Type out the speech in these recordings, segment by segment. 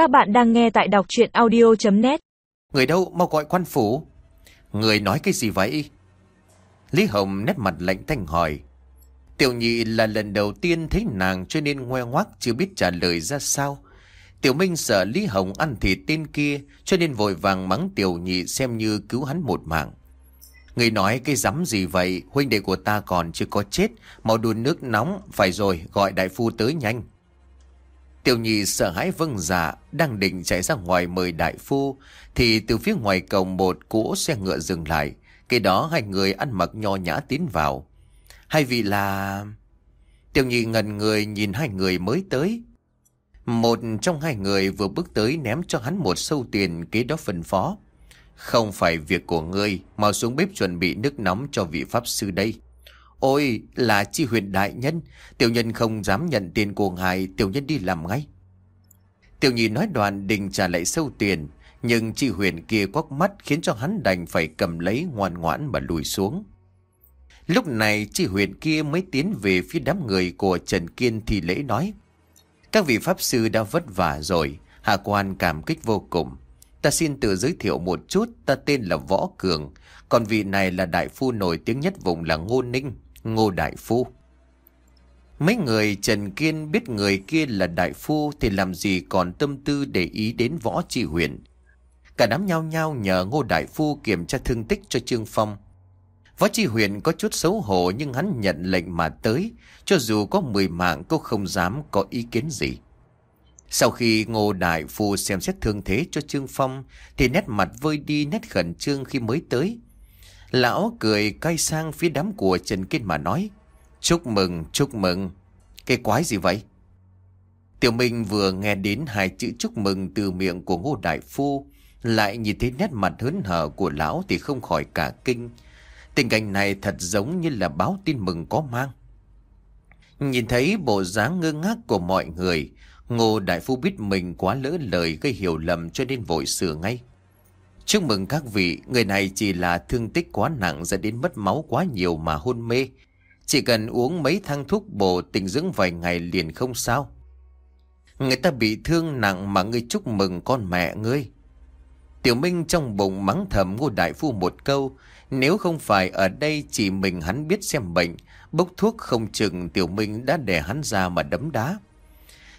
Các bạn đang nghe tại đọc chuyện audio.net Người đâu mau gọi quan phủ? Người nói cái gì vậy? Lý Hồng nét mặt lạnh thanh hỏi. Tiểu nhị là lần đầu tiên thấy nàng cho nên ngoe ngoác chưa biết trả lời ra sao. Tiểu Minh sợ Lý Hồng ăn thịt tên kia, cho nên vội vàng mắng tiểu nhị xem như cứu hắn một mạng. Người nói cái rắm gì vậy? Huynh đệ của ta còn chưa có chết, Mau đun nước nóng, Phải rồi, gọi đại phu tới nhanh. Tiểu nhị sợ hãi vâng dạ Đang định chạy ra ngoài mời đại phu Thì từ phía ngoài cổng một cỗ xe ngựa dừng lại. Cái đó hai người ăn mặc nho nhã tiến vào. Hai vị là... Tiểu nhị ngần người nhìn hai người mới tới. Một trong hai người vừa bước tới ném cho hắn một sâu tiền kế đó phân phó. Không phải việc của ngươi, mau xuống bếp chuẩn bị nước nóng cho vị pháp sư đây. Ôi, là chi huyền đại nhân, tiểu nhân không dám nhận tiền của ngài, tiểu nhân đi làm ngay. Tiểu nhị nói đoàn định trả lại sâu tiền, nhưng chi huyền kia quắc mắt khiến cho hắn đành phải cầm lấy ngoan ngoãn mà lùi xuống. Lúc này chi huyền kia mới tiến về phía đám người của Trần Kiên thì lễ nói. Các vị pháp sư đã vất vả rồi, hạ quan cảm kích vô cùng. Ta xin tự giới thiệu một chút, ta tên là Võ Cường, còn vị này là đại phu nổi tiếng nhất vùng là Ngô Ninh, Ngô Đại Phu. Mấy người Trần Kiên biết người kia là đại phu thì làm gì còn tâm tư để ý đến võ tri huyền. Cả đám nhao nhao nhờ Ngô Đại Phu kiểm tra thương tích cho Trương Phong. Võ tri huyền có chút xấu hổ nhưng hắn nhận lệnh mà tới, cho dù có 10 mạng cũng không dám có ý kiến gì. Sau khi Ngô Đại Phu xem xét thương thế cho Trương Phong thì nét mặt vơi đi nét khẩn trương khi mới tới. Lão cười cay sang phía đám của Trần Kiên mà nói Chúc mừng, chúc mừng. Cái quái gì vậy? Tiểu Minh vừa nghe đến hai chữ chúc mừng từ miệng của Ngô Đại Phu lại nhìn thấy nét mặt hớn hở của lão thì không khỏi cả kinh. Tình cảnh này thật giống như là báo tin mừng có mang. Nhìn thấy bộ dáng ngơ ngác của mọi người, Ngô Đại Phu biết mình quá lỡ lời gây hiểu lầm cho nên vội sửa ngay. Chúc mừng các vị, người này chỉ là thương tích quá nặng dẫn đến mất máu quá nhiều mà hôn mê. Chỉ cần uống mấy thang thuốc bổ tình dưỡng vài ngày liền không sao. Người ta bị thương nặng mà ngươi chúc mừng con mẹ ngươi. Tiểu Minh trong bụng mắng thầm Ngô Đại Phu một câu, nếu không phải ở đây chỉ mình hắn biết xem bệnh, bốc thuốc không chừng Tiểu Minh đã đè hắn ra mà đấm đá.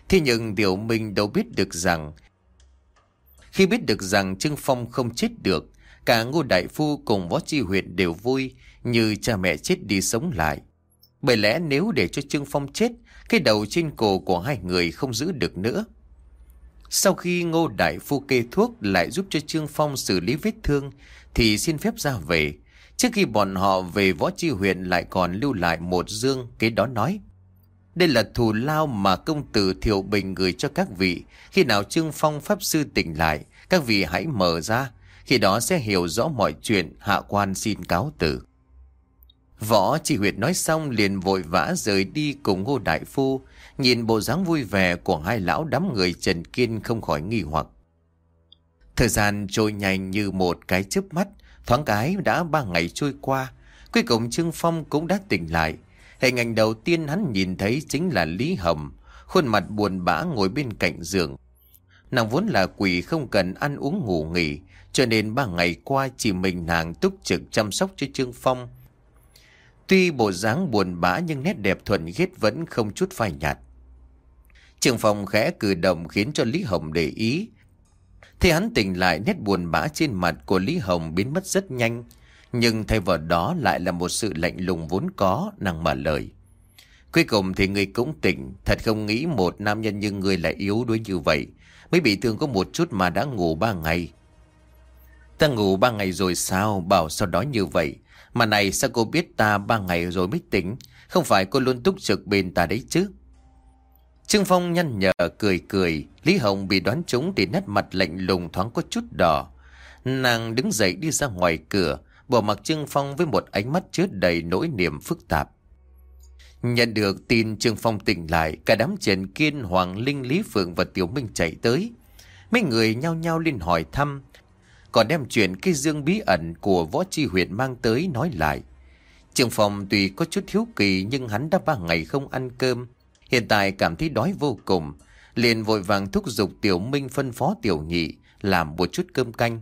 Thế nhưng Tiểu Minh đâu biết được rằng khi biết được rằng Trương Phong không chết được, Cả Ngô Đại Phu cùng Võ Chi Huyện đều vui Như cha mẹ chết đi sống lại. Bởi lẽ nếu để cho Trương Phong chết, Cái đầu trên cổ của hai người không giữ được nữa. Sau khi Ngô Đại Phu kê thuốc Lại giúp cho Trương Phong xử lý vết thương, Thì xin phép ra về. Trước khi bọn họ về, Võ Chi Huyện Lại còn lưu lại một dương Cái đó nói đây là thù lao mà công tử Thiệu Bình gửi cho các vị. Khi nào Trương Phong Pháp Sư tỉnh lại, các vị hãy mở ra. Khi đó sẽ hiểu rõ mọi chuyện, hạ quan xin cáo tử. Võ chỉ huyệt nói xong liền vội vã rời đi cùng Ngô Đại Phu. Nhìn bộ dáng vui vẻ của hai lão đám người Trần Kiên không khỏi nghi hoặc. Thời gian trôi nhanh như một cái chớp mắt, thoáng cái đã ba ngày trôi qua. Cuối cùng Trương Phong cũng đã tỉnh lại. Hình ảnh đầu tiên hắn nhìn thấy chính là Lý Hồng, khuôn mặt buồn bã ngồi bên cạnh giường. Nàng vốn là quỷ không cần ăn uống ngủ nghỉ, cho nên ba ngày qua chỉ mình nàng túc trực chăm sóc cho Trương Phong. Tuy bộ dáng buồn bã nhưng nét đẹp thuần khiết vẫn không chút phai nhạt. Trương Phong khẽ cử động khiến cho Lý Hồng để ý. Thì hắn tỉnh lại nét buồn bã trên mặt của Lý Hồng biến mất rất nhanh. Nhưng thay vào đó lại là một sự lạnh lùng vốn có, nàng mở lời. Cuối cùng thì người cũng tỉnh, thật không nghĩ một nam nhân như người lại yếu đuối như vậy. Mới bị thương có một chút mà đã ngủ ba ngày. Ta ngủ ba ngày rồi sao, bảo sau đó như vậy. Mà này sao cô biết ta ba ngày rồi mới tỉnh, không phải cô luôn túc trực bên ta đấy chứ. Trương Phong nhăn nhở cười cười, Lý Hồng bị đoán trúng thì nét mặt lạnh lùng thoáng có chút đỏ. Nàng đứng dậy đi ra ngoài cửa, bỏ mặc Trương Phong với một ánh mắt chứa đầy nỗi niềm phức tạp. Nhận được tin Trương Phong tỉnh lại, cả đám Trần Kiên, Hoàng Linh, Lý Phượng và Tiểu Minh chạy tới. Mấy người nhao nhao lên hỏi thăm, còn đem chuyện cái dương bí ẩn của võ chi huyện mang tới nói lại. Trương Phong tuy có chút hiếu kỳ nhưng hắn đã ba ngày không ăn cơm, hiện tại cảm thấy đói vô cùng. liền vội vàng thúc giục Tiểu Minh phân phó Tiểu Nhị làm một chút cơm canh.